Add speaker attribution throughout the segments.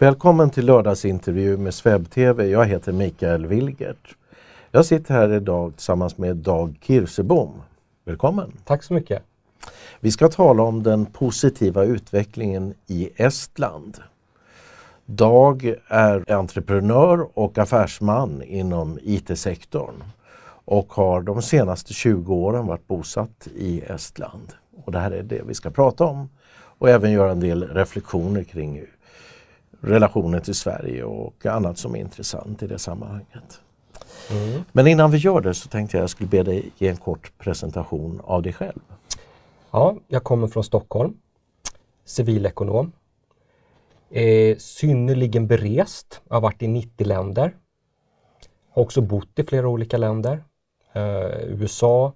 Speaker 1: Välkommen till lördagsintervju med Sveb-TV. Jag heter Mikael Wilgert. Jag sitter här idag tillsammans med Dag Kirsebom. Välkommen!
Speaker 2: Tack så mycket!
Speaker 1: Vi ska tala om den positiva utvecklingen i Estland. Dag är entreprenör och affärsman inom IT-sektorn och har de senaste 20 åren varit bosatt i Estland. Och det här är det vi ska prata om. Och även göra en del reflektioner kring relationen till Sverige och annat som är intressant i det sammanhanget. Mm. Men innan vi gör det så tänkte jag att jag skulle be dig ge en kort presentation av dig själv.
Speaker 2: Ja, jag kommer från Stockholm, civilekonom, är synnerligen berest, jag har varit i 90 länder, har också bott i flera olika länder, eh, USA,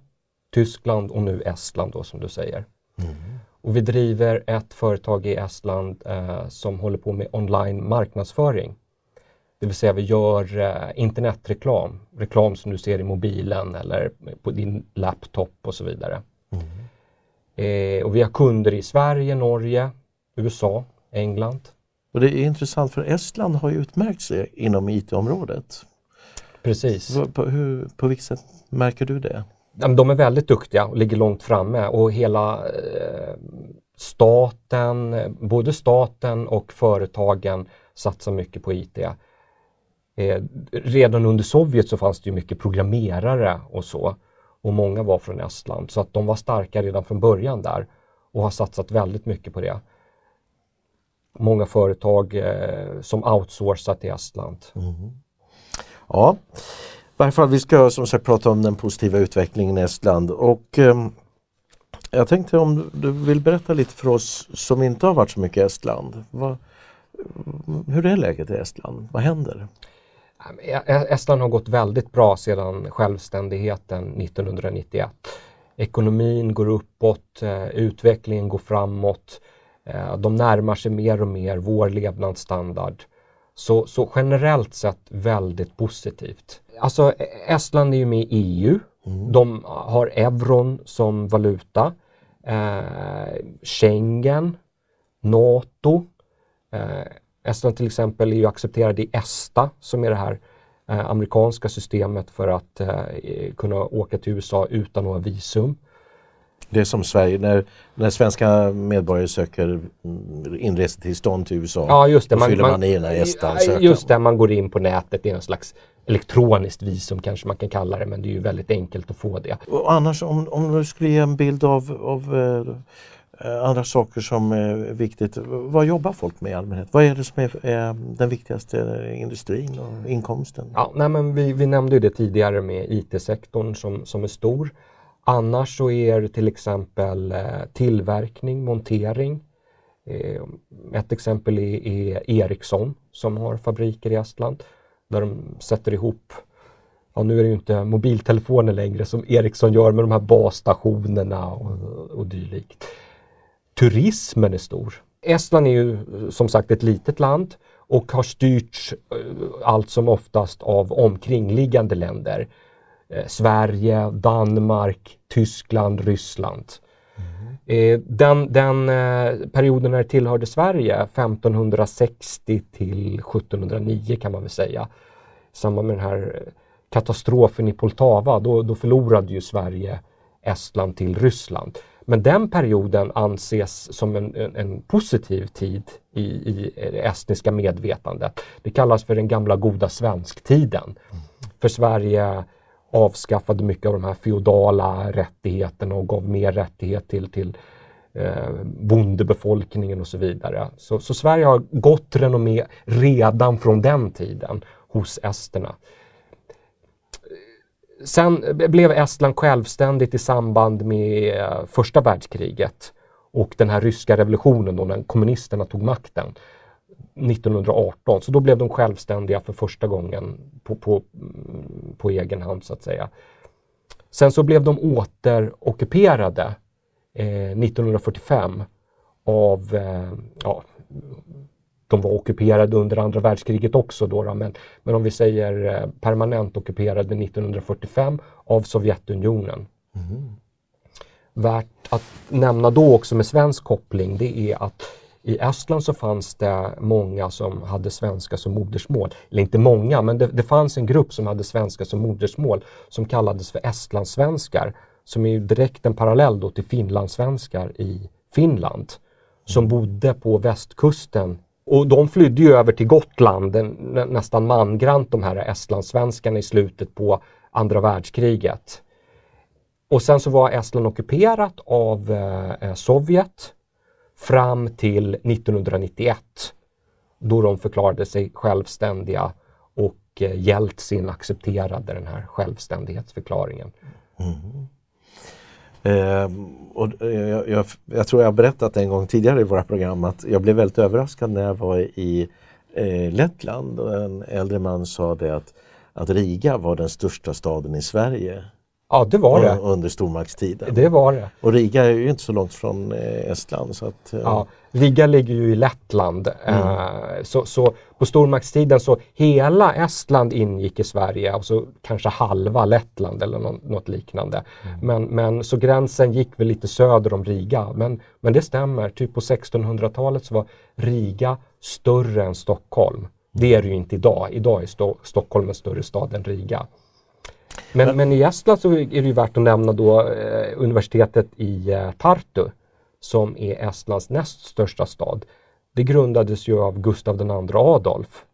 Speaker 2: Tyskland och nu Estland då som du säger. Mm. Och vi driver ett företag i Estland eh, som håller på med online marknadsföring. Det vill säga vi gör eh, internetreklam, reklam som du ser i mobilen eller på din laptop och så vidare. Mm. Eh, och vi har kunder i Sverige, Norge, USA, England.
Speaker 1: Och det är intressant för Estland har ju utmärkt sig inom IT-området.
Speaker 2: Precis.
Speaker 1: På, hur, på vilket sätt märker du det?
Speaker 2: De är väldigt duktiga och ligger långt framme och hela eh, staten, både staten och företagen satsar mycket på IT. Eh, redan under Sovjet så fanns det ju mycket programmerare och så och många var från Estland så att de var starka redan från början där och har satsat väldigt mycket på det. Många företag eh, som outsourcat till Estland. Mm.
Speaker 1: Ja, varje fall vi ska som sagt prata om den positiva utvecklingen i Estland och eh, jag tänkte om du vill berätta lite för oss som inte har varit så mycket i Estland. Vad, hur är läget i Estland? Vad händer?
Speaker 2: E-, e-, Estland har gått väldigt bra sedan självständigheten 1991. Ekonomin går uppåt, eh, utvecklingen går framåt. Eh, de närmar sig mer och mer vår levnadsstandard. Så, så generellt sett väldigt positivt. Alltså Estland är ju med i EU. Mm. De har euron som valuta. Eh, Schengen, NATO. Eh, Estland till exempel är ju accepterad i ESTA som är det här eh, amerikanska systemet för att eh, kunna åka till USA utan några visum.
Speaker 1: Det är som Sverige, när, när svenska medborgare söker inresetillstånd till USA,
Speaker 2: ja, just det.
Speaker 1: då man, fyller man, man i den här ESTA-ansökan.
Speaker 2: Just det, man går in på nätet, det är en slags elektroniskt visum kanske man kan kalla det, men det är ju väldigt enkelt att få det.
Speaker 1: Och annars om, om du skulle ge en bild av, av Eh, andra saker som är viktigt. Vad jobbar folk med i allmänhet? Vad är det som är, är den viktigaste industrin och inkomsten?
Speaker 2: Ja, nej, men vi, vi nämnde ju det tidigare med IT-sektorn som, som är stor. Annars så är det till exempel eh, tillverkning, montering. Eh, ett exempel är, är Ericsson som har fabriker i Estland där de sätter ihop ja, nu är det ju inte mobiltelefoner längre som Ericsson gör med de här basstationerna och, och dylikt. Turismen är stor. Estland är ju som sagt ett litet land och har styrts eh, allt som oftast av omkringliggande länder. Eh, Sverige, Danmark, Tyskland, Ryssland. Mm. Eh, den, den perioden när det tillhörde Sverige, 1560 till 1709 kan man väl säga, i samband med den här katastrofen i Poltava, då, då förlorade ju Sverige Estland till Ryssland. Men den perioden anses som en, en, en positiv tid i, i det estniska medvetandet. Det kallas för den gamla goda svensktiden. Mm. För Sverige avskaffade mycket av de här feodala rättigheterna och gav mer rättighet till, till eh, bondebefolkningen och så vidare. Så, så Sverige har gott renommé redan från den tiden hos esterna. Sen blev Estland självständigt i samband med eh, första världskriget och den här ryska revolutionen då när kommunisterna tog makten 1918. Så då blev de självständiga för första gången på, på, på egen hand så att säga. Sen så blev de återockuperade eh, 1945 av eh, ja, de var ockuperade under andra världskriget också då, då men, men om vi säger eh, permanent ockuperade 1945 av Sovjetunionen. Mm. värt att nämna då också med svensk koppling det är att i Estland så fanns det många som hade svenska som modersmål. Eller inte många, men det, det fanns en grupp som hade svenska som modersmål som kallades för estlandssvenskar. Som är ju direkt en parallell då till finlandssvenskar i Finland. Som bodde på västkusten och de flydde ju över till Gotland, nästan mangrant de här estlandssvenskarna i slutet på andra världskriget. Och sen så var Estland ockuperat av eh, eh Sovjet fram till 1991 då de förklarade sig självständiga och eh, Jeltsin accepterade den här självständighetsförklaringen. Mm.
Speaker 1: Eh, och eh, jag, jag, jag, tror jag har berättat en gång tidigare i våra program att jag blev väldigt överraskad när jag var i eh, Lettland och en äldre man sa det att, att Riga var den största staden i Sverige.
Speaker 2: Ja, det var det.
Speaker 1: Under stormaktstiden.
Speaker 2: Det var det.
Speaker 1: Och Riga är ju inte så långt från eh, Estland. Så att,
Speaker 2: eh. ja, Riga ligger ju i Lettland. Mm. Eh, så, så, på stormaktstiden så hela Estland ingick i Sverige och så kanske halva Lettland eller något, något liknande. Mm. Men, men så gränsen gick väl lite söder om Riga. Men, men det stämmer, typ på 1600-talet så var Riga större än Stockholm. Det är det ju inte idag. Idag är Sto Stockholm en större stad än Riga. Men, men i Estland så är det ju värt att nämna då eh, universitetet i eh, Tartu som är Estlands näst största stad. Det grundades ju av Gustav II Adolf.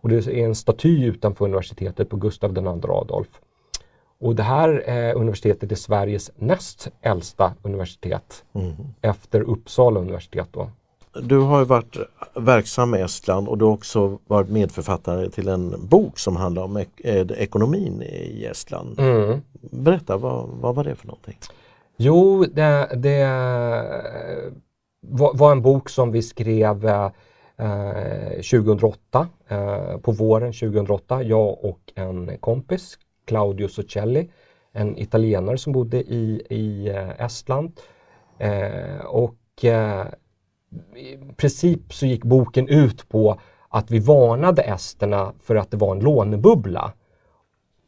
Speaker 2: Och det är en staty utanför universitetet på Gustav II Adolf. Och det här eh, universitetet är Sveriges näst äldsta universitet mm. efter Uppsala universitet. Då.
Speaker 1: Du har varit verksam i Estland och du har också varit medförfattare till en bok som handlar om ek eh, ekonomin i Estland. Mm. Berätta, vad, vad var det för någonting?
Speaker 2: Jo, det, det var, var, en bok som vi skrev eh, 2008, eh, på våren 2008, jag och en kompis, Claudio Socelli, en italienare som bodde i, i eh, Estland. Eh, och eh, i princip så gick boken ut på att vi varnade esterna för att det var en lånebubbla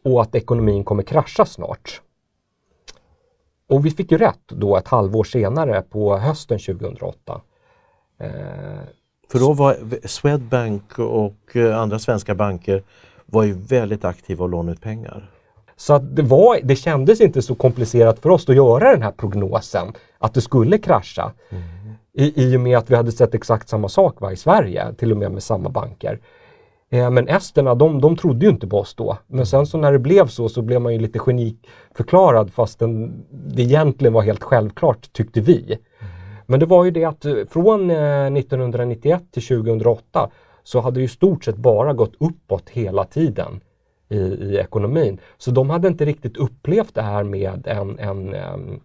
Speaker 2: och att ekonomin kommer krascha snart. Och vi fick ju rätt då ett halvår senare på hösten 2008.
Speaker 1: Eh, för då var Swedbank och eh, andra svenska banker var ju väldigt aktiva och lånade ut pengar.
Speaker 2: Så att det, var, det kändes inte så komplicerat för oss att göra den här prognosen att det skulle krascha. Mm. I, I och med att vi hade sett exakt samma sak va, i Sverige, till och med med samma banker. Eh, men esterna, de, de trodde ju inte på oss då. Men sen så när det blev så, så blev man ju lite geniförklarad fastän det egentligen var helt självklart, tyckte vi. Men det var ju det att eh, från eh, 1991 till 2008 så hade det ju stort sett bara gått uppåt hela tiden i, i ekonomin. Så de hade inte riktigt upplevt det här med en, en, en,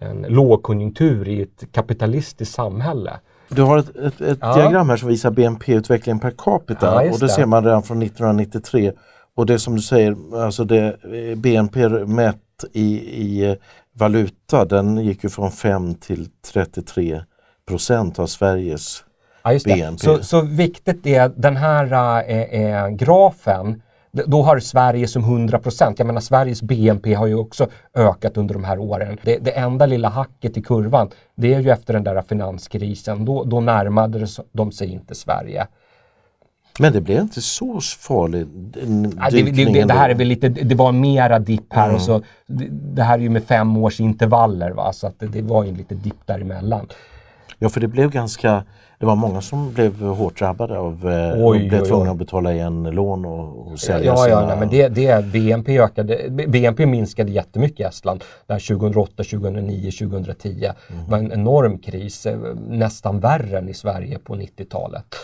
Speaker 2: en lågkonjunktur i ett kapitalistiskt samhälle.
Speaker 1: Du har ett, ett, ett ja. diagram här som visar BNP-utvecklingen per capita ja, och det, det, ser man redan från 1993. Och det som du säger, alltså det, BNP mätt i, i valuta, den gick ju från 5 till 33 procent av Sveriges ja, BNP.
Speaker 2: Så, så viktigt är den här äh, äh, grafen då har Sverige som 100 procent. Jag menar Sveriges BNP har ju också ökat under de här åren. Det, det, enda lilla hacket i kurvan, det är ju efter den där finanskrisen. Då, då närmade de sig inte Sverige.
Speaker 1: Men det blev inte så farligt?
Speaker 2: Ja, det, det, det, här är väl lite, det var mera dipp här mm. och så, det, det, här är ju med fem års intervaller va, så att det, var ju en liten dipp däremellan.
Speaker 1: Ja, för det blev ganska det var många som blev hårt drabbade av eh, oj, och blev tvungna att betala igen lån och, och sälja
Speaker 2: ja, sina... Ja, nej, men det, det, BNP, ökade, BNP minskade jättemycket i Estland där 2008, 2009, 2010. Mm. Det var en enorm kris, eh, nästan värre än i Sverige på 90-talet.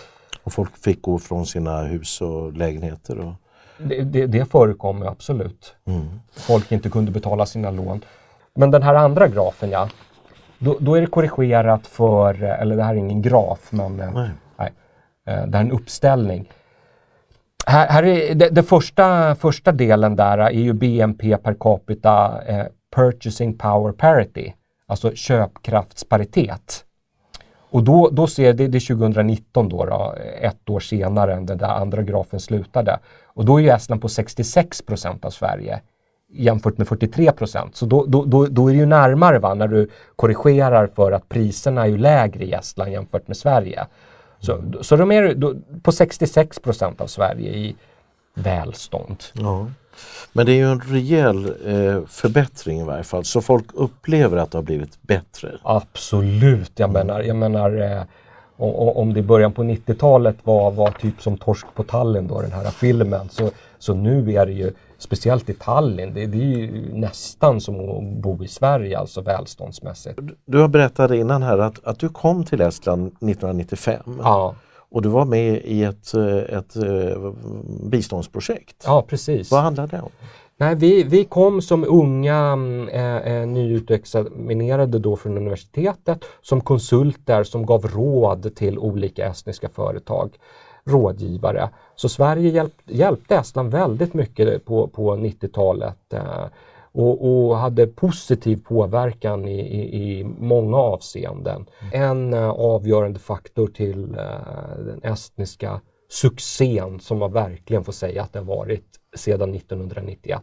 Speaker 1: Och folk fick gå från sina hus och lägenheter? Och...
Speaker 2: Det, det, det förekom absolut. Mm. Folk inte kunde betala sina lån. Men den här andra grafen ja, då, då, är det korrigerat för, eller det här är ingen graf, men eh, nej. nej eh, det här är en uppställning. Här, här är det, det, första, första delen där är ju BNP per capita eh, Purchasing Power Parity, alltså köpkraftsparitet. Och då, då ser det, det är 2019 då, då, ett år senare än den där andra grafen slutade. Och då är ju Estland på 66 procent av Sverige. Jämfört med 43 procent. Så då, då, då, då, är det ju närmare va, när du korrigerar för att priserna är ju lägre i Estland jämfört med Sverige. Så, mm. så de är då, på 66 procent av Sverige i välstånd.
Speaker 1: Ja. Men det är ju en rejäl eh, förbättring i varje fall, så folk upplever att det har blivit bättre.
Speaker 2: Absolut, jag menar, jag menar eh, om det i början på 90-talet var, var typ som Torsk på Tallinn, då, den här filmen, så, så nu är det ju speciellt i Tallinn, det, det är ju nästan som att bo i Sverige, alltså välståndsmässigt.
Speaker 1: Du har berättat innan här att, att du kom till Estland 1995.
Speaker 2: Ja.
Speaker 1: Och du var med i ett, ett eh, biståndsprojekt.
Speaker 2: Ja, precis.
Speaker 1: Vad handlade det om?
Speaker 2: Nej, vi, vi kom som unga äh, nyutexaminerade då från universitetet som konsulter som gav råd till olika estniska företag, rådgivare. Så Sverige hjälp, hjälpte Estland väldigt mycket på, på 90-talet eh, och, och, hade positiv påverkan i, i, i många avseenden. En eh, avgörande faktor till eh, den estniska succén som man verkligen får säga att det har varit sedan 1991.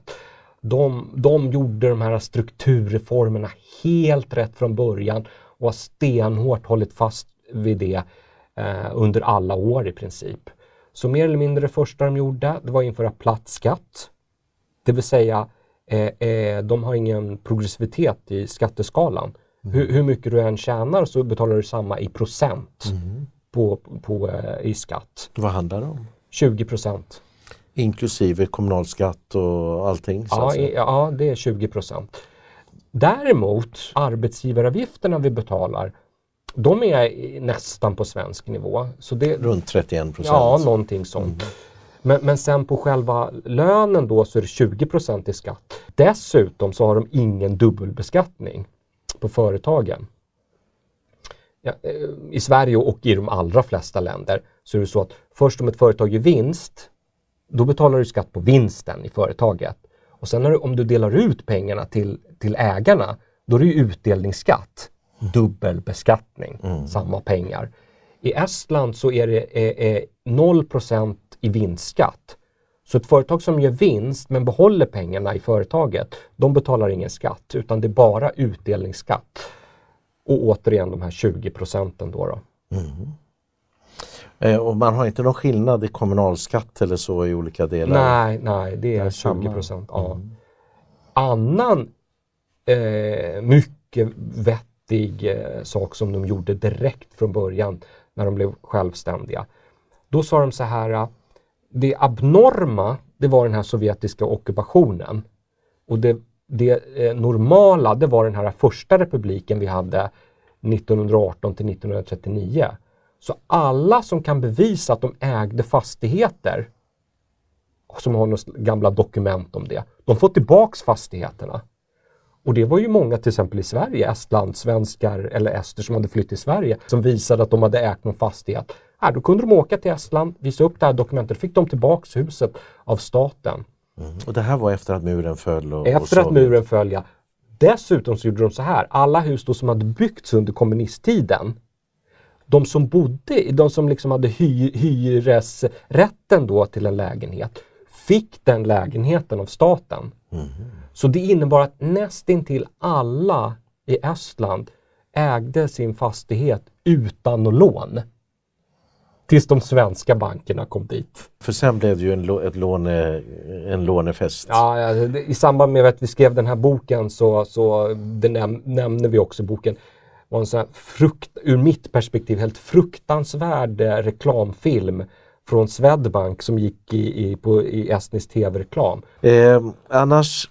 Speaker 2: De, de gjorde de här strukturreformerna helt rätt från början och har stenhårt hållit fast vid det eh, under alla år i princip. Så mer eller mindre det första de gjorde, det var att införa platt skatt. Det vill säga, eh, eh, de har ingen progressivitet i skatteskalan. Mm. Hur, hur, mycket du än tjänar så betalar du samma i procent mm. på, på, eh, i skatt.
Speaker 1: Vad handlar det om?
Speaker 2: 20 procent.
Speaker 1: Inklusive kommunalskatt och allting?
Speaker 2: Ja, ja, det är 20 procent. Däremot arbetsgivaravgifterna vi betalar de är nästan på svensk nivå. Så det,
Speaker 1: Runt 31 procent?
Speaker 2: Ja, någonting sånt. Mm. Men, men sen på själva lönen då så är det 20 procent i skatt. Dessutom så har de ingen dubbelbeskattning på företagen. Ja, eh, I Sverige och i de allra flesta länder så är det så att först om ett företag gör vinst då betalar du skatt på vinsten i företaget. Och sen du, om du delar ut pengarna till, till ägarna, då är det utdelningsskatt. Dubbelbeskattning, mm. samma pengar. I Estland så är det är, är 0% i vinstskatt. Så ett företag som gör vinst men behåller pengarna i företaget, de betalar ingen skatt utan det är bara utdelningsskatt. Och återigen de här 20 procenten då. då. Mm.
Speaker 1: Eh, och man har inte någon skillnad i kommunalskatt eller så i olika delar?
Speaker 2: Nej, nej det är, det är 20 procent. Ja. Mm. Annan eh, mycket vettig eh, sak som de gjorde direkt från början när de blev självständiga. Då sa de så här, eh, det abnorma det var den här sovjetiska ockupationen. Och det, det eh, normala det var den här första republiken vi hade 1918 till 1939. Så alla som kan bevisa att de ägde fastigheter, som har några gamla dokument om det, de får tillbaks fastigheterna. Och det var ju många till exempel i Sverige, Estland, svenskar eller ester som hade flytt till Sverige som visade att de hade ägt någon fastighet. Här, då kunde de åka till Estland, visa upp det här dokumentet, fick de tillbaks huset av staten.
Speaker 1: Mm. Och det här var efter att muren föll? Och,
Speaker 2: efter och att muren föll, ja. Dessutom så gjorde de så här, alla hus som hade byggts under kommunisttiden, de som bodde, de som liksom hade hy, hyresrätten då till en lägenhet, fick den lägenheten av staten. Mm. Så det innebar att nästintill alla i Estland ägde sin fastighet utan lån. Tills de svenska bankerna kom dit.
Speaker 1: För sen blev det ju en, ett låne, en lånefest.
Speaker 2: Ja, I samband med att vi skrev den här boken så, så det näm nämner vi också boken var en sån frukt, ur mitt perspektiv helt fruktansvärd eh, reklamfilm från Swedbank som gick i, i, på, i estnisk tv-reklam.
Speaker 1: Eh, annars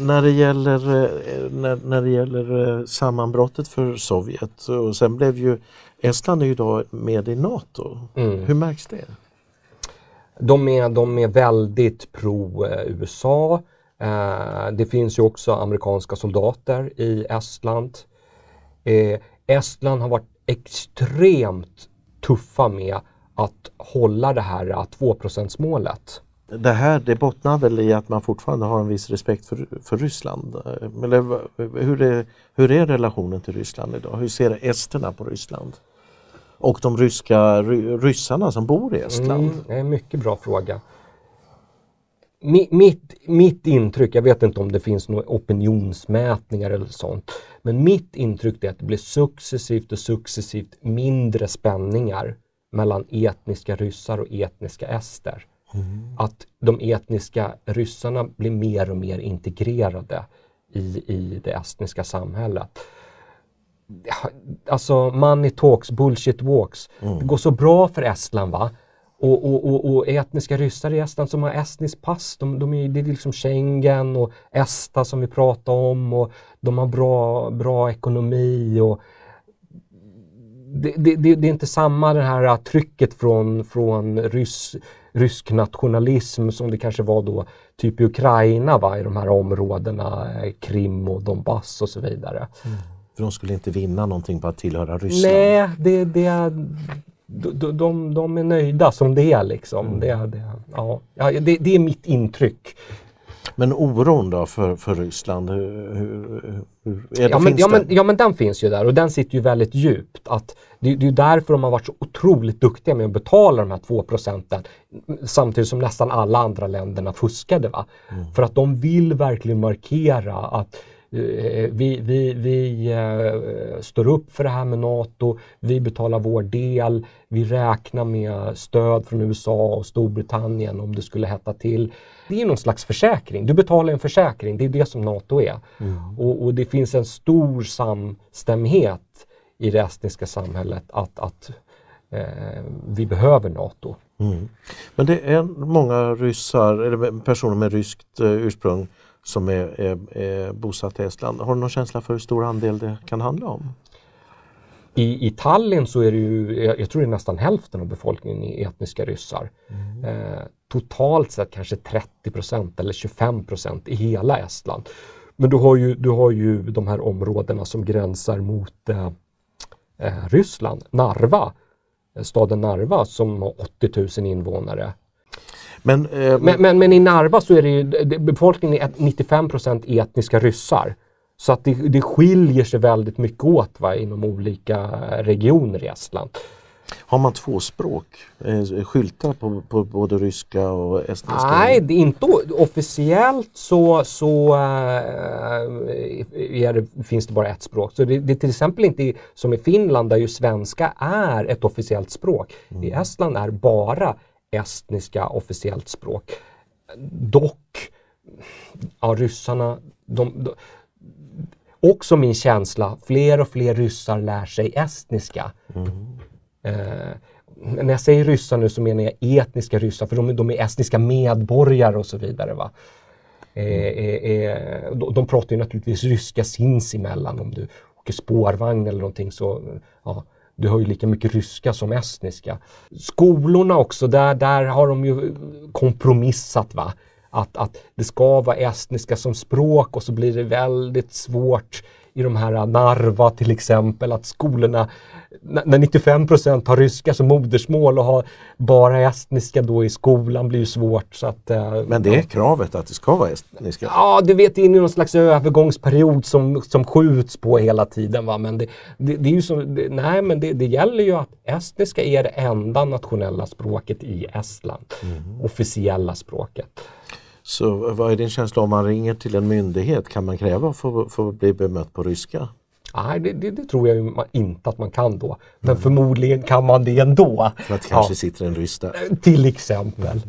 Speaker 1: när det gäller, eh, när, när det gäller eh, sammanbrottet för Sovjet och sen blev ju Estland är ju idag med i NATO. Mm. Hur märks det?
Speaker 2: De är, de är väldigt pro-USA. Eh, det finns ju också amerikanska soldater i Estland. Eh, Estland har varit extremt tuffa med att hålla det här 2 målet.
Speaker 1: Det här det bottnar väl i att man fortfarande har en viss respekt för, för Ryssland? Eller hur är, hur är relationen till Ryssland idag? Hur ser esterna på Ryssland? Och de ryska ryssarna som bor i Estland?
Speaker 2: Mm, det är en mycket bra fråga. mitt, mitt intryck, jag vet inte om det finns några opinionsmätningar eller sånt, men mitt intryck är att det blir successivt och successivt mindre spänningar mellan etniska ryssar och etniska ester. Mm. Att de etniska ryssarna blir mer och mer integrerade i, i det estniska samhället. Alltså money talks, bullshit walks. Mm. Det går så bra för Estland va? Och, och, och, och, etniska ryssar i Estland som har estniskt pass, de, de är, det är liksom Schengen och ESTA som vi pratade om och de har bra, bra ekonomi och det, det, det, det är inte samma det här trycket från, från ryss, rysk nationalism som det kanske var då typ i Ukraina va, i de här områdena, eh, Krim och Donbass och så vidare. Mm.
Speaker 1: För de skulle inte vinna någonting på att tillhöra Ryssland?
Speaker 2: Nej, det, det, de, de, de är nöjda som det är liksom. Mm. Det, det, ja, det, det är mitt intryck.
Speaker 1: Men oron då för, för Ryssland, hur, hur, hur är det,
Speaker 2: ja, men, ja, men, ja men den finns ju där och den sitter ju väldigt djupt. Att det, det är därför de har varit så otroligt duktiga med att betala de här 2 procenten samtidigt som nästan alla andra länderna fuskade. Va? Mm. För att de vill verkligen markera att vi, vi, vi eh, står upp för det här med NATO, vi betalar vår del, vi räknar med stöd från USA och Storbritannien om det skulle hetta till. Det är någon slags försäkring. Du betalar en försäkring, det är det som NATO är. Mm. Och, och, det finns en stor samstämmighet i det estniska samhället att, att eh, vi behöver NATO. Mm.
Speaker 1: Men det är många ryssar, eller personer med ryskt eh, ursprung som är, är, är bosatt i Estland. Har du någon känsla för hur stor andel det kan handla om?
Speaker 2: I, I Tallinn så är det ju, jag, jag tror det är nästan hälften av befolkningen i etniska ryssar. Mm. Eh, totalt sett kanske 30 procent eller 25 procent i hela Estland. Men du har ju, du har ju de här områdena som gränsar mot eh, eh, Ryssland. Narva, staden Narva som har 80 000 invånare men, eh, men, men, men, i Narva så är det ju, befolkningen är 95% etniska ryssar. Så att det, det skiljer sig väldigt mycket åt va, inom olika regioner i Estland.
Speaker 1: Har man två språk? Eh, skyltar på, på både ryska och estniska?
Speaker 2: Nej, det är inte officiellt så, så äh, det, finns det bara ett språk. Så det, det är till exempel inte som i Finland där ju svenska är ett officiellt språk. Mm. I Estland är bara estniska officiellt språk. Dock, ja, ryssarna, de, de, också min känsla, fler och fler ryssar lär sig estniska. Mm. Eh, när jag säger ryssar nu så menar jag etniska ryssar för de, de är estniska medborgare och så vidare. Va? Eh, eh, eh de, de pratar ju naturligtvis ryska sinsemellan om du åker spårvagn eller någonting så ja, du har ju lika mycket ryska som estniska. Skolorna också, där, där har de ju kompromissat. va att, att det ska vara estniska som språk och så blir det väldigt svårt i de här Narva till exempel, att skolorna, när 95 procent har ryska som modersmål och har bara estniska då i skolan blir ju svårt. Så att,
Speaker 1: eh, Men det är kravet att det ska vara estniska?
Speaker 2: Ja, du vet, det är någon slags övergångsperiod som, som skjuts på hela tiden. Va? Men det, det, det är ju som, det, nej, men det, det gäller ju att estniska är det enda nationella språket i Estland. Mm. Officiella språket.
Speaker 1: Så vad är din känsla om man ringer till en myndighet? Kan man kräva att få, få bli bemött på ryska?
Speaker 2: Nej, det, det, det, tror jag inte att man kan då. Men mm. förmodligen kan man det ändå.
Speaker 1: För att det kanske ja. sitter en ryss där.
Speaker 2: Eh, till exempel.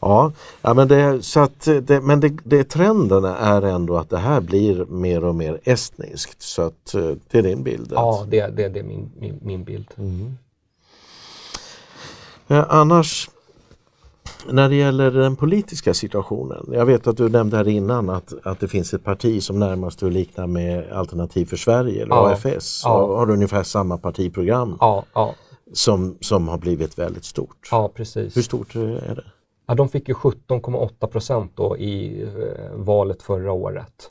Speaker 1: Ja, ja men, det, så att det, men det, det, trenden är ändå att det här blir mer och mer estniskt. Så att eh, det är din bild?
Speaker 2: Ja, det, det, det är min, min, min bild. Mm.
Speaker 1: Ja, annars när det gäller den politiska situationen. Jag vet att du nämnde här innan att, att det finns ett parti som närmast du liknar med Alternativ för Sverige eller ja, AFS. Ja. Har ungefär samma partiprogram
Speaker 2: ja, ja.
Speaker 1: Som, som har blivit väldigt stort.
Speaker 2: Ja, precis.
Speaker 1: Hur stort är det?
Speaker 2: Ja, de fick ju 17,8 procent då i eh, valet förra året.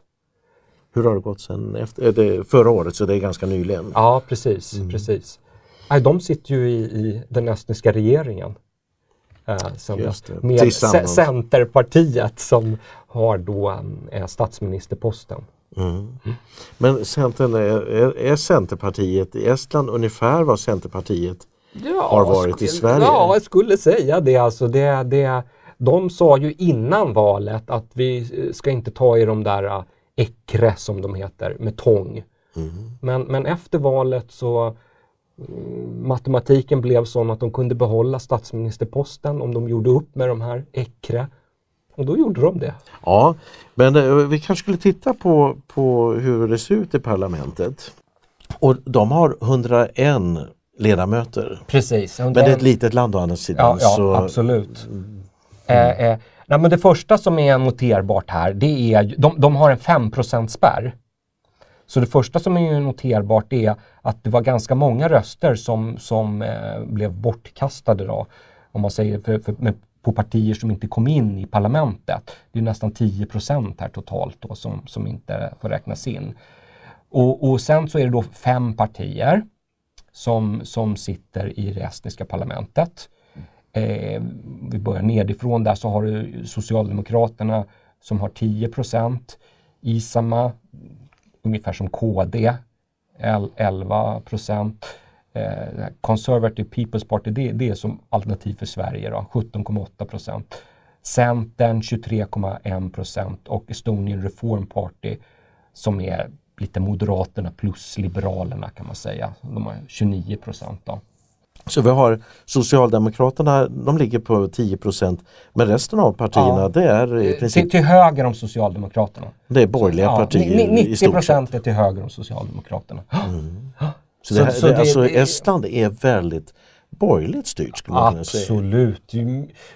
Speaker 1: Hur har det gått sen efter, det förra året, så det är ganska nyligen?
Speaker 2: Ja, precis. Mm. precis. Nej, de sitter ju i, i den estniska regeringen. Eh, som med Centerpartiet som har då eh, statsministerposten. Mm. Mm.
Speaker 1: Men Centern är, är, Centerpartiet i Estland ungefär vad Centerpartiet ja, har varit i Sverige?
Speaker 2: Ja, jag skulle säga det. Alltså det, det de sa ju innan valet att vi ska inte ta i de där äckre som de heter med tång. Mm. Men, men efter valet så matematiken blev sån att de kunde behålla statsministerposten om de gjorde upp med de här äckre. Och då gjorde de det.
Speaker 1: Ja, men eh, vi kanske skulle titta på, på hur det ser ut i parlamentet. Och de har 101 ledamöter.
Speaker 2: Precis.
Speaker 1: 101. Men det är ett litet land å andra sidan.
Speaker 2: Ja, ja så... absolut. Mm. Eh, eh, nej, men det första som är noterbart här, det är de, de har en 5% spärr. Så det första som är noterbart är att det var ganska många röster som, som eh, blev bortkastade då, om man säger för, för, med, på partier som inte kom in i parlamentet. Det är nästan 10 här totalt då som, som inte får räknas in. Och, och sen så är det då fem partier som, som sitter i det estniska parlamentet. Eh, vi börjar nedifrån där så har du Socialdemokraterna som har 10 procent, Isama ungefär som KD 11 Eh, Conservative People's Party, det, det, är som alternativ för Sverige, 17,8 procent. Centern 23,1 procent och Estonian Reform Party som är lite Moderaterna plus Liberalerna kan man säga. De har 29 procent.
Speaker 1: Så vi har Socialdemokraterna, de ligger på 10% men resten av partierna ja. det är i
Speaker 2: princip... Till, till höger om Socialdemokraterna.
Speaker 1: Det är borgerliga ja, partier 90
Speaker 2: procent är till höger om Socialdemokraterna. Mm.
Speaker 1: Så, det, så, det, alltså, det, Estland är väldigt borgerligt styrt skulle man kunna
Speaker 2: säga. Absolut,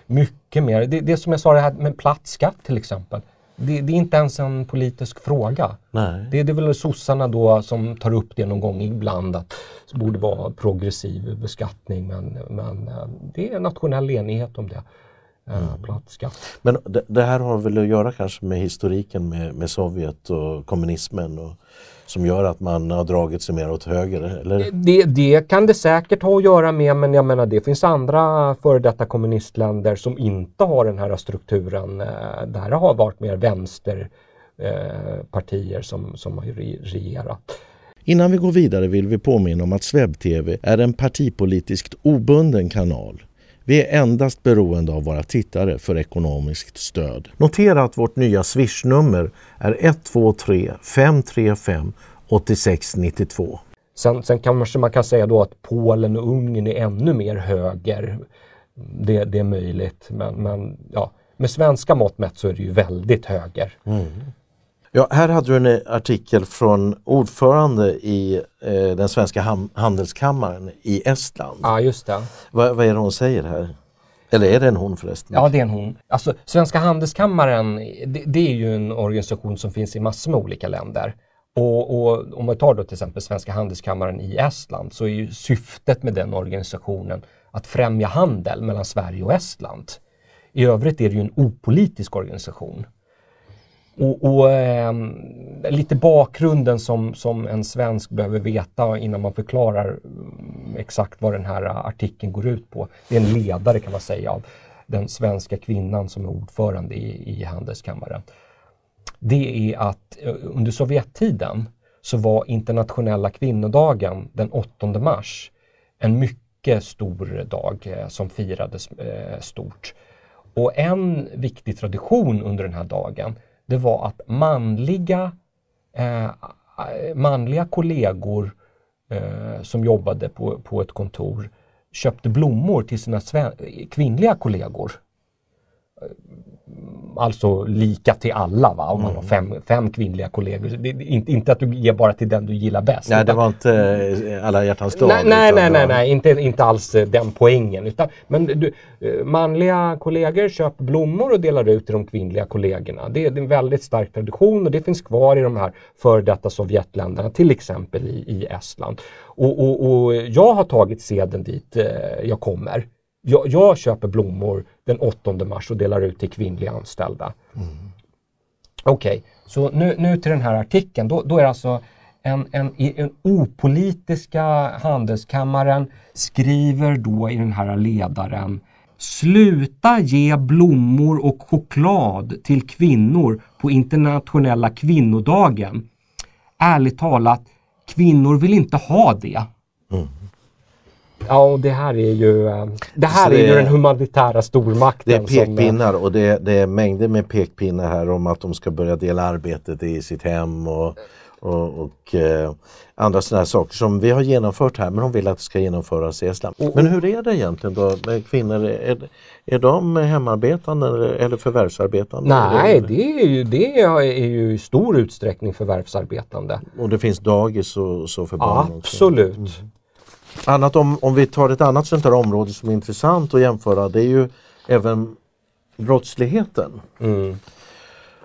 Speaker 2: mycket mer. Det, det som jag sa det här med platt skatt till exempel det, det, är inte ens en politisk fråga.
Speaker 1: Nej.
Speaker 2: Det, det är väl sossarna då som tar upp det någon gång ibland att det borde vara progressiv beskattning men, men eh, det är nationell enighet om det. Eh, mm.
Speaker 1: Men det, det, här har väl att göra kanske med historiken med, med Sovjet och kommunismen och som gör att man har dragit sig mer åt höger? Eller?
Speaker 2: Det, det kan det säkert ha att göra med men jag menar det finns andra före detta kommunistländer som inte har den här strukturen. Eh, där har varit mer vänsterpartier eh, som, som har regerat.
Speaker 1: Innan vi går vidare vill vi påminna om att SvebTV är en partipolitiskt obunden kanal. Vi är endast beroende av våra tittare för ekonomiskt stöd. Notera att vårt nya swishnummer är 123 535 8692.
Speaker 2: Sen, sen kanske man kan säga då att Polen och Ungern är ännu mer höger. Det, det är möjligt, men, men ja, med svenska mått mätt så är det ju väldigt höger. Mm.
Speaker 1: Ja, här hade du en artikel från ordförande i eh, den svenska handelskammaren i Estland.
Speaker 2: Ja, just det.
Speaker 1: Va, vad är det hon säger här? Eller är det en hon förresten?
Speaker 2: Ja, det är en hon. Alltså, Svenska handelskammaren, det, det är ju en organisation som finns i massor med olika länder. Och, och, om man tar då till exempel Svenska handelskammaren i Estland så är ju syftet med den organisationen att främja handel mellan Sverige och Estland. I övrigt är det ju en opolitisk organisation. Och, och eh, lite bakgrunden som, som en svensk behöver veta innan man förklarar mm, exakt vad den här äh, artikeln går ut på. Det är en ledare kan man säga av den svenska kvinnan som är ordförande i, i Handelskammaren. Det är att eh, under Sovjettiden så var internationella kvinnodagen den 8 mars en mycket stor dag eh, som firades eh, stort. Och en viktig tradition under den här dagen det var att manliga, eh, manliga kollegor eh, som jobbade på, på ett kontor köpte blommor till sina kvinnliga kollegor alltså lika till alla va? om man har mm. fem, fem kvinnliga kollegor. Det, inte, inte att du ger bara till den du gillar bäst.
Speaker 1: Nej, det var inte eh, alla hjärtans dag.
Speaker 2: Nej, nej, nej, nej, nej, inte, inte alls eh, den poängen. Utan, men du, eh, manliga kollegor köper blommor och delar ut till de kvinnliga kollegorna. Det, är en väldigt stark tradition och det finns kvar i de här före detta Sovjetländerna, till exempel i, i Estland. Och, och, och jag har tagit seden dit jag kommer. Jag, jag, köper blommor den 8 mars och delar ut till kvinnliga anställda. Mm. Okej, okay, så nu, nu till den här artikeln. Då, då är det alltså en, en, en opolitiska handelskammaren skriver då i den här ledaren Sluta ge blommor och choklad till kvinnor på internationella kvinnodagen. Ärligt talat, kvinnor vill inte ha det. Mm. Ja, och det här är ju, eh, det här
Speaker 1: det
Speaker 2: är ju den humanitära stormakten.
Speaker 1: Det är
Speaker 2: som, eh,
Speaker 1: pekpinnar och det, det är mängder med pekpinnar här om att de ska börja dela arbetet i sitt hem och, och, och eh, andra sådana här saker som vi har genomfört här men de vill att det ska genomföras i Estland. Men hur är det egentligen då med kvinnor? Är, är de hemarbetande eller- förvärvsarbetande?
Speaker 2: Nej, det är, ju, det är ju i stor utsträckning förvärvsarbetande.
Speaker 1: Och det finns dagis och så för barn.
Speaker 2: Absolut.
Speaker 1: Annat om, om vi tar ett annat sånt här område som är intressant att jämföra det är ju även brottsligheten.
Speaker 2: Mm.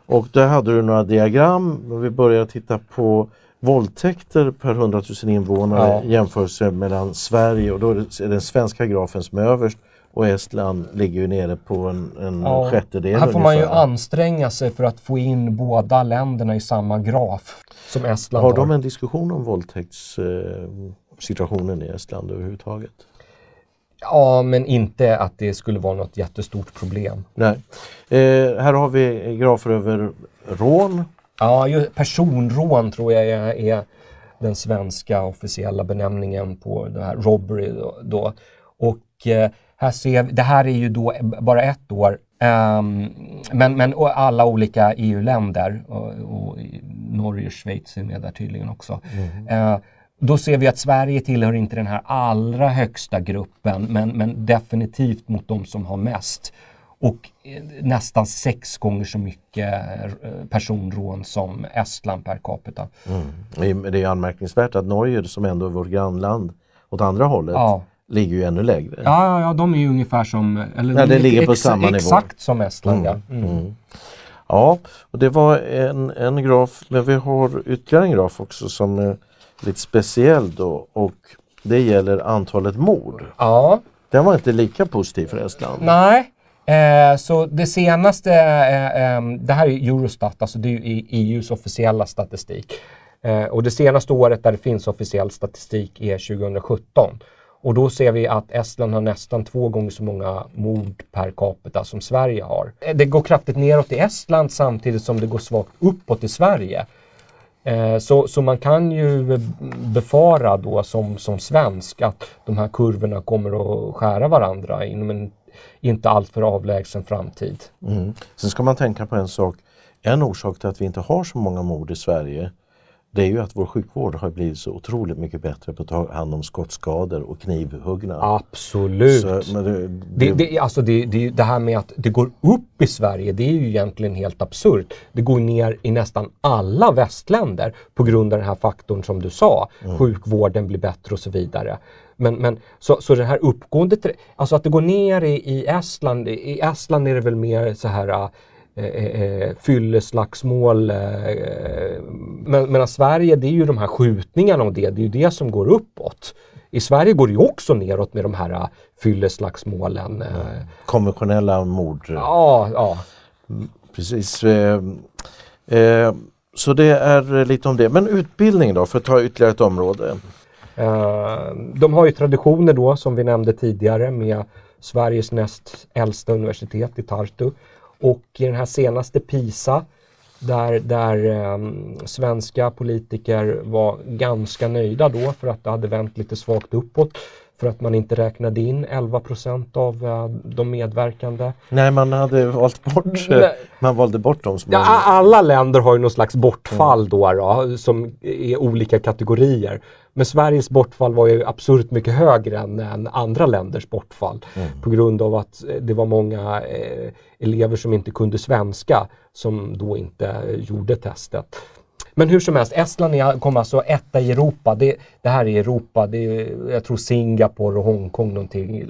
Speaker 1: Och där hade du några diagram vi börjar titta på våldtäkter per 100 000 invånare
Speaker 2: Ja.
Speaker 1: jämförelse mellan Sverige och då är det den svenska grafen som är överst och Estland ligger ju nere på en, en
Speaker 2: Ja.
Speaker 1: sjättedel
Speaker 2: Här får man ju anstränga sig för att få in båda länderna i samma graf som Estland
Speaker 1: Har
Speaker 2: har.
Speaker 1: de en diskussion om våldtäktssituationen eh, situationen i Estland överhuvudtaget?
Speaker 2: Ja, men inte att det skulle vara något jättestort problem.
Speaker 1: Nej. Eh, här har vi grafer över rån.
Speaker 2: Ja, personrån tror jag är, är den svenska officiella benämningen på det här robbery då. då. Och eh, här ser vi, det här är ju då bara ett år. Ehm, men, men alla olika EU-länder och, och Norge och Schweiz är med där tydligen också. Eh, då ser vi att Sverige tillhör inte den här allra högsta gruppen men, men definitivt mot de som har mest. Och eh, nästan sex gånger så mycket eh, personrån som Estland per capita.
Speaker 1: Det är- Det är anmärkningsvärt att Norge som ändå är vårt grannland åt andra hållet
Speaker 2: Ja.
Speaker 1: ligger ju ännu lägre.
Speaker 2: Ja, ja, ja, de är ju ungefär som... Eller
Speaker 1: Ja, det ligger på samma nivå.
Speaker 2: Exakt som Estland, ja. Mm.
Speaker 1: Ja, och det var en, en graf, men vi har ytterligare en graf också som är lite speciell då och det gäller antalet mord.
Speaker 2: Ja,
Speaker 1: Den var inte lika positiv för Estland.
Speaker 2: nej. Eh, så det senaste, eh, ehm, det här är Eurostat, alltså det är EUs officiella statistik. Eh, och det senaste året där det finns officiell statistik är 2017. Och då ser vi att Estland har nästan två gånger så många mord per capita som Sverige har. Eh, Det går kraftigt neråt i Estland samtidigt som det går svagt uppåt i Sverige. Eh, så, så man kan ju befara då som, som svensk att de här kurvorna kommer att skära varandra inom en inte alltför avlägsen framtid.
Speaker 1: Mm. Sen ska man tänka på en sak. En orsak till att vi inte har så många mord i Sverige det är ju att vår sjukvård har blivit så otroligt mycket bättre på att ta hand om skottskador och knivhuggna.
Speaker 2: Absolut.
Speaker 1: Så, men det,
Speaker 2: Det, det, alltså det, det, här med att det går upp i Sverige, det är ju egentligen helt absurt. Det går ner i nästan alla västländer på grund av den här faktorn som du sa. Sjukvården blir bättre och så vidare. Men, men så, så det här uppgående, alltså att det går ner i, i Estland, i Estland är det väl mer så här eh, eh, fylleslagsmål. Eh, men, medan Sverige, det är ju de här skjutningarna och det, det är ju det som går uppåt. I Sverige går det ju också neråt med de här fylleslagsmålen. Eh,
Speaker 1: konventionella mord.
Speaker 2: Ja, ja.
Speaker 1: Precis. Så det är lite om det. Men utbildning då, för att ta ytterligare ett område.
Speaker 2: De har ju traditioner då som vi nämnde tidigare med Sveriges näst äldsta universitet i Tartu. Och i den här senaste PISA där, där eh, svenska politiker var ganska nöjda då för att det hade vänt lite svagt uppåt. För att man inte räknade in 11 procent av eh, de medverkande.
Speaker 1: Nej, man hade valt bort, eh,
Speaker 2: Nej.
Speaker 1: man valde bort dem som
Speaker 2: Ja, alla länder har ju någon slags bortfall då, då som är olika kategorier. Men Sveriges bortfall var ju absurt mycket högre än, än andra länders bortfall. På grund av att eh, det var många eh, elever som inte kunde svenska som då inte eh, gjorde testet. Men hur som helst, Estland är, kom alltså etta i Europa. Det, det här är Europa. Det är, jag tror Singapore och Hongkong någonting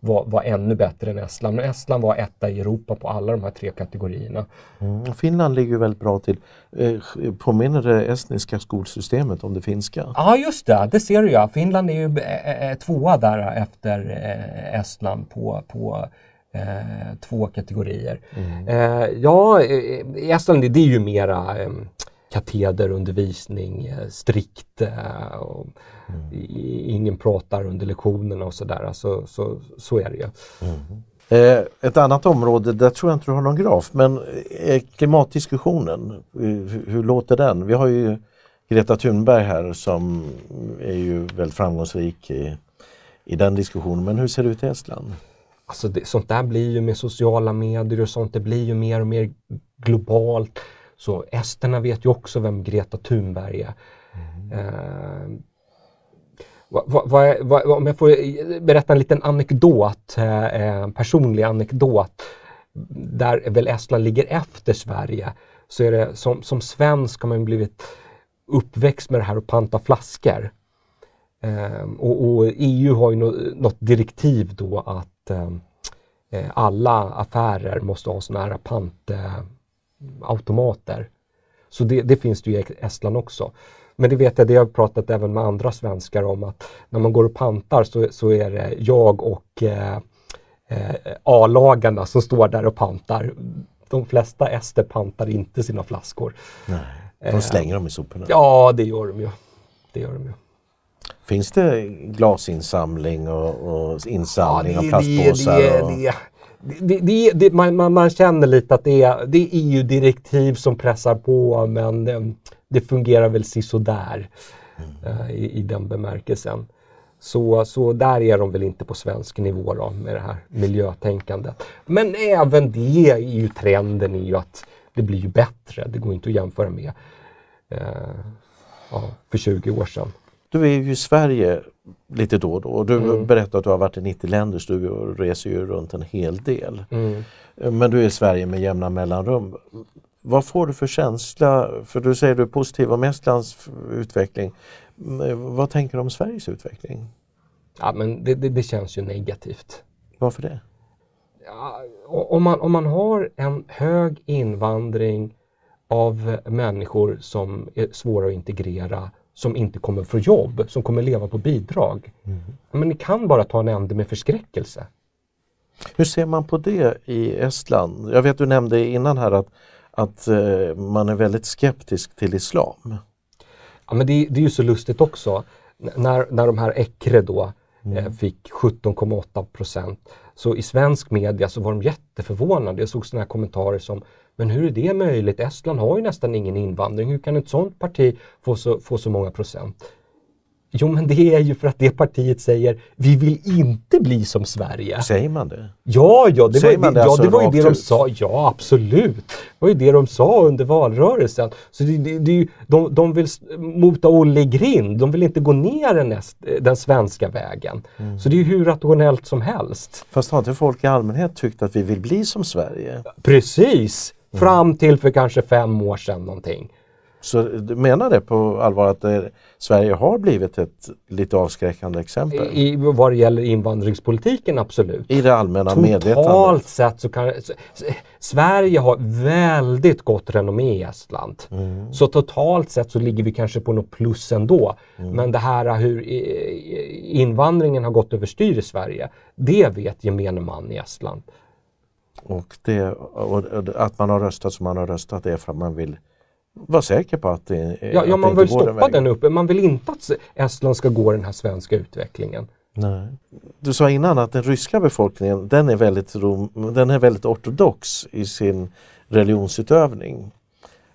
Speaker 2: var, var ännu bättre än Estland. Men Estland var etta i Europa på alla de här tre kategorierna.
Speaker 1: Mm, Finland ligger ju väldigt bra till. Eh, påminner det estniska skolsystemet om det finska?
Speaker 2: Ja, just det. Det ser du ja. Finland är ju eh, eh, tvåa där efter eh, Estland på, på eh, två kategorier. Eh, ja, eh, Estland det är ju mera eh, katederundervisning, eh, strikt. Eh, och i- Ingen pratar under lektionerna och sådär. Så, så, så är det ju.
Speaker 1: Eh, ett annat område, där tror jag inte du har någon graf, men klimatdiskussionen, hur, hur låter den? Vi har ju Greta Thunberg här som är ju väldigt framgångsrik i, i den diskussionen. Men hur ser det ut i Estland?
Speaker 2: Alltså det, sånt där blir ju med sociala medier och sånt, det blir ju mer och mer globalt. Så esterna vet ju också vem Greta Thunberg är. Mm. Eh, vad, vad, vad, om jag får berätta en liten anekdot, eh, eh, personlig anekdot, där väl Estland ligger efter Sverige, så är det som, som svensk har man blivit uppväxt med det här att panta flaskor. Eh, och, och, EU har ju no, något direktiv då att eh, eh alla affärer måste ha sådana här pantautomater. Så det, det, finns det ju i Estland också. Men det vet jag, det har jag pratat även med andra svenskar om att när man går och pantar så, så är det jag och eh, eh, A-lagarna som står där och pantar. De flesta ester pantar inte sina flaskor.
Speaker 1: Nej, de slänger eh, dem i soporna.
Speaker 2: Ja, det gör de ju. Det gör de ju.
Speaker 1: Finns det glasinsamling och, och insamling ja, det, av plastpåsar? Det, och...
Speaker 2: det, det, det, man, man, man, känner lite att det är, det är EU-direktiv som pressar på men eh, det fungerar väl sisådär mm. uh, i, i den bemärkelsen. Så, så där är de väl inte på svensk nivå då, med det här miljötänkandet. Men även det är ju trenden i att det blir ju bättre. Det går inte att jämföra med uh, ja, för 20 år sedan.
Speaker 1: Du är ju i Sverige lite då och då och du mm. berättar att du har varit i 90 länder så du reser ju runt en hel del. Mm. Men du är i Sverige med jämna mellanrum. Vad får du för känsla? För du säger du är positiv om Estlands utveckling. Vad tänker du om Sveriges utveckling?
Speaker 2: Ja, men det, det, det känns ju negativt.
Speaker 1: Varför det?
Speaker 2: Ja, om, man, om man har en hög invandring av människor som är svåra att integrera, som inte kommer få jobb, som kommer leva på bidrag. Mm. Men det kan bara ta en ände med förskräckelse.
Speaker 1: Hur ser man på det i Estland? Jag vet du nämnde innan här att att eh, man är väldigt skeptisk till islam.
Speaker 2: Ja men det, det är ju så lustigt också. när, när de här Ekre då mm. eh, fick 17,8 procent. Så i svensk media så var de jätteförvånade. Jag såg sådana kommentarer som Men hur är det möjligt? Estland har ju nästan ingen invandring. Hur kan ett sådant parti få så, få så många procent? Jo, men det är ju för att det partiet säger vi vill inte bli som Sverige.
Speaker 1: Säger man det?
Speaker 2: Ja, ja, det säger var, det, det, alltså ja, det var ju det de sa. Ja, absolut. Det var ju det de sa under valrörelsen. Så det, det, det, de, de vill mota Olle i grind. De vill inte gå ner den, den svenska vägen. Mm. Så det är ju hur rationellt som helst.
Speaker 1: Fast har inte folk i allmänhet tyckt att vi vill bli som Sverige?
Speaker 2: Precis! Fram till för kanske fem år sedan någonting.
Speaker 1: Så du menar det på allvar att det, Sverige har blivit ett lite avskräckande exempel?
Speaker 2: I, vad det gäller invandringspolitiken, absolut.
Speaker 1: I det allmänna
Speaker 2: Totalt
Speaker 1: medvetandet?
Speaker 2: Totalt sett så kan så, Sverige har väldigt gott renommé i Estland. Mm. Så totalt sett så ligger vi kanske på något plus ändå. Mm. Men det här hur invandringen har gått överstyr i Sverige, det vet gemene man i Estland.
Speaker 1: Och, det, och att man har röstat som man har röstat är för att man vill vara säker på att det,
Speaker 2: ja,
Speaker 1: att
Speaker 2: ja, man vill stoppa den, den uppe. Man vill inte att Estland ska gå den här svenska utvecklingen.
Speaker 1: Nej. Du sa innan att den ryska befolkningen den är väldigt, rom, den är väldigt ortodox i sin religionsutövning.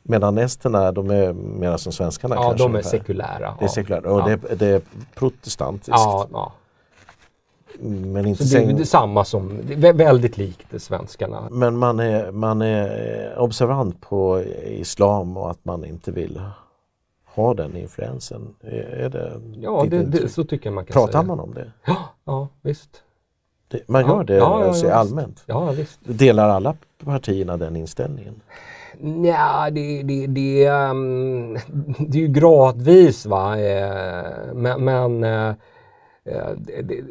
Speaker 1: Medan esterna de är mer som svenskarna.
Speaker 2: Ja,
Speaker 1: kanske,
Speaker 2: de är sekulära.
Speaker 1: Det är sekulära och ja. det, det, är protestantiskt.
Speaker 2: Ja, ja.
Speaker 1: Men inte
Speaker 2: så det är, det samma som, det väldigt likt svenskarna.
Speaker 1: Men man är, man är observant på islam och att man inte vill ha den influensen. Är det
Speaker 2: ja, det, det, så tycker jag man kan
Speaker 1: Pratar
Speaker 2: säga.
Speaker 1: man om det?
Speaker 2: Ja, ja visst.
Speaker 1: Det, man gör det ja, ja, ja, allmänt?
Speaker 2: Ja, visst.
Speaker 1: Delar alla partierna den inställningen?
Speaker 2: Ja, det, det, det, um, det är ju gradvis va. Eh, men, men uh, det,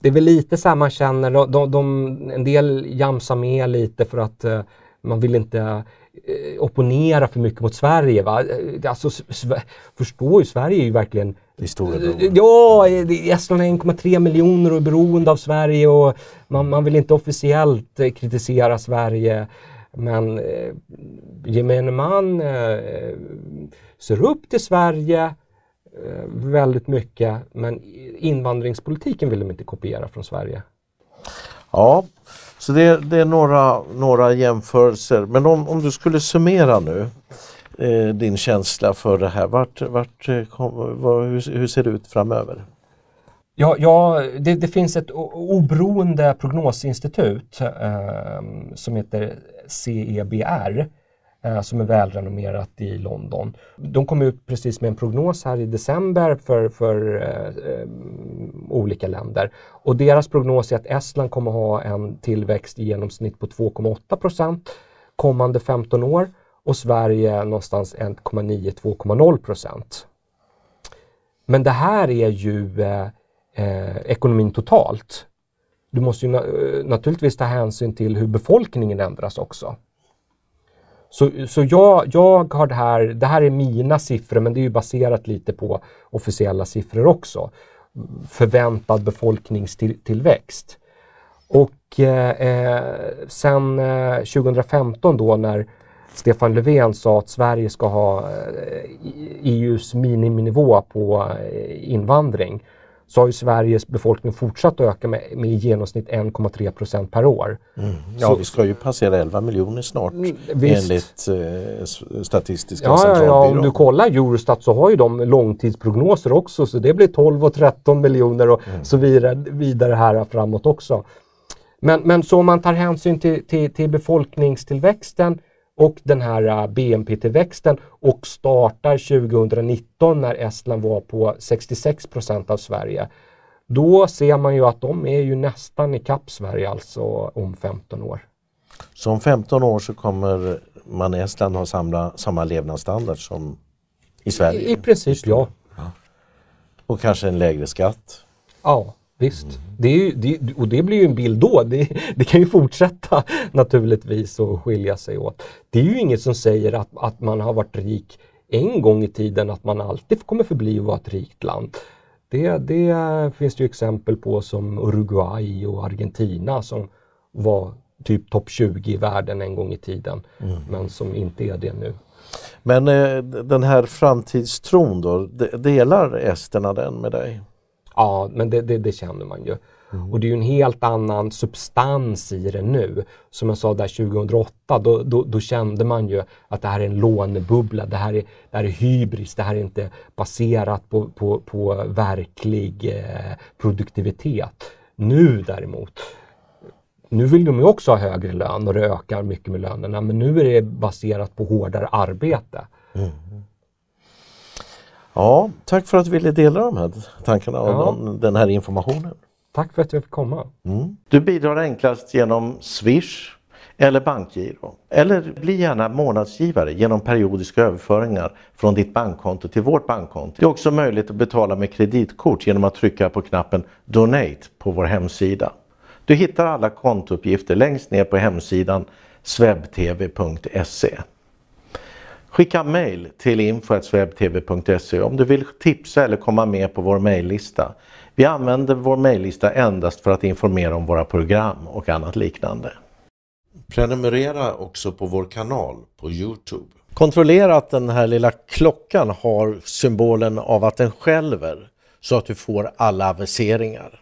Speaker 2: det är väl lite så här man känner, de, de, en del jamsar med lite för att uh, man vill inte uh, opponera för mycket mot Sverige. Va? Eh, alltså, förstår ju, Sverige är ju verkligen Ja, Estland är 1,3 miljoner och är beroende av Sverige och man, man vill inte officiellt kritisera Sverige. Men eh, gemene man eh, ser upp till Sverige Eh, väldigt mycket men invandringspolitiken vill de inte kopiera från Sverige.
Speaker 1: Ja, så det, det är några, några jämförelser. Men om, om du skulle summera nu eh, din känsla för det här, vart, vart, eh, kom, var, hur, hur, ser det ut framöver?
Speaker 2: Ja, ja det, det finns ett oberoende prognosinstitut eh, som heter CEBR eh, Eh, som är välrenommerat i London. De kom ut precis med en prognos här i december för, för eh, eh olika länder. Och deras prognos är att Estland kommer ha en tillväxt i genomsnitt på 2,8 procent kommande 15 år och Sverige någonstans 1,9-2,0 procent. Men det här är ju eh, eh, ekonomin totalt. Du måste ju na eh, naturligtvis ta hänsyn till hur befolkningen ändras också. Så, så jag, jag har det här, det här är mina siffror men det är ju baserat lite på officiella siffror också. Förväntad befolkningstillväxt. Och eh, eh sen eh, 2015 då när Stefan Löfven sa att Sverige ska ha EUs eh, e miniminivå på eh, invandring så har ju Sveriges befolkning fortsatt öka med, med i genomsnitt 1,3 procent per år.
Speaker 1: Mm. Ja, så, vi ska ju passera 11 miljoner snart mm, enligt eh, Statistiska
Speaker 2: ja,
Speaker 1: centralbyrån.
Speaker 2: Ja, om du kollar Eurostat så har ju de långtidsprognoser också så det blir 12 och 13 miljoner och mm. så vidare, vidare här framåt också. Men, men så om man tar hänsyn till, till, till befolkningstillväxten och den här äh, BNP-tillväxten och startar 2019 när Estland var på 66 procent av Sverige. Då ser man ju att de är ju nästan i kapp Sverige alltså om 15 år.
Speaker 1: Så om 15 år så kommer man i Estland ha samla, samma levnadsstandard som i Sverige?
Speaker 2: I, i princip ja. ja.
Speaker 1: Och kanske en lägre skatt?
Speaker 2: Ja. Visst, mm. det ju, det, och det blir ju en bild då. Det, det, kan ju fortsätta naturligtvis och skilja sig åt. Det är ju inget som säger att, att man har varit rik en gång i tiden, att man alltid kommer förbli och vara ett rikt land. Det, det finns det ju exempel på som Uruguay och Argentina som var typ topp 20 i världen en gång i tiden, mm. men som inte är det nu.
Speaker 1: Men eh, den här framtidstron då, delar esterna den med dig?
Speaker 2: Ja, men det, det, det känner man ju. Mm. Och det är ju en helt annan substans i det nu. Som jag sa där 2008, då, då, då, kände man ju att det här är en lånebubbla, det här är, det här är hybris, det här är inte baserat på, på, på verklig eh, produktivitet. Nu däremot, nu vill de ju också ha högre lön och det ökar mycket med lönerna, men nu är det baserat på hårdare arbete. Mm.
Speaker 1: Ja, tack för att du ville dela de här tankarna och ja. den här informationen.
Speaker 2: Tack för att jag fick komma.
Speaker 1: Mm. Du bidrar enklast genom Swish eller bankgiro. Eller bli gärna månadsgivare genom periodiska överföringar från ditt bankkonto till vårt bankkonto. Det är också möjligt att betala med kreditkort genom att trycka på knappen Donate på vår hemsida. Du hittar alla kontouppgifter längst ner på hemsidan swebtv.se. Skicka mail till info.swebtv.se om du vill tipsa eller komma med på vår mejllista. Vi använder vår mejllista endast för att informera om våra program och annat liknande. Prenumerera också på vår kanal på Youtube. Kontrollera att den här lilla klockan har symbolen av att den skälver så att du får alla aviseringar.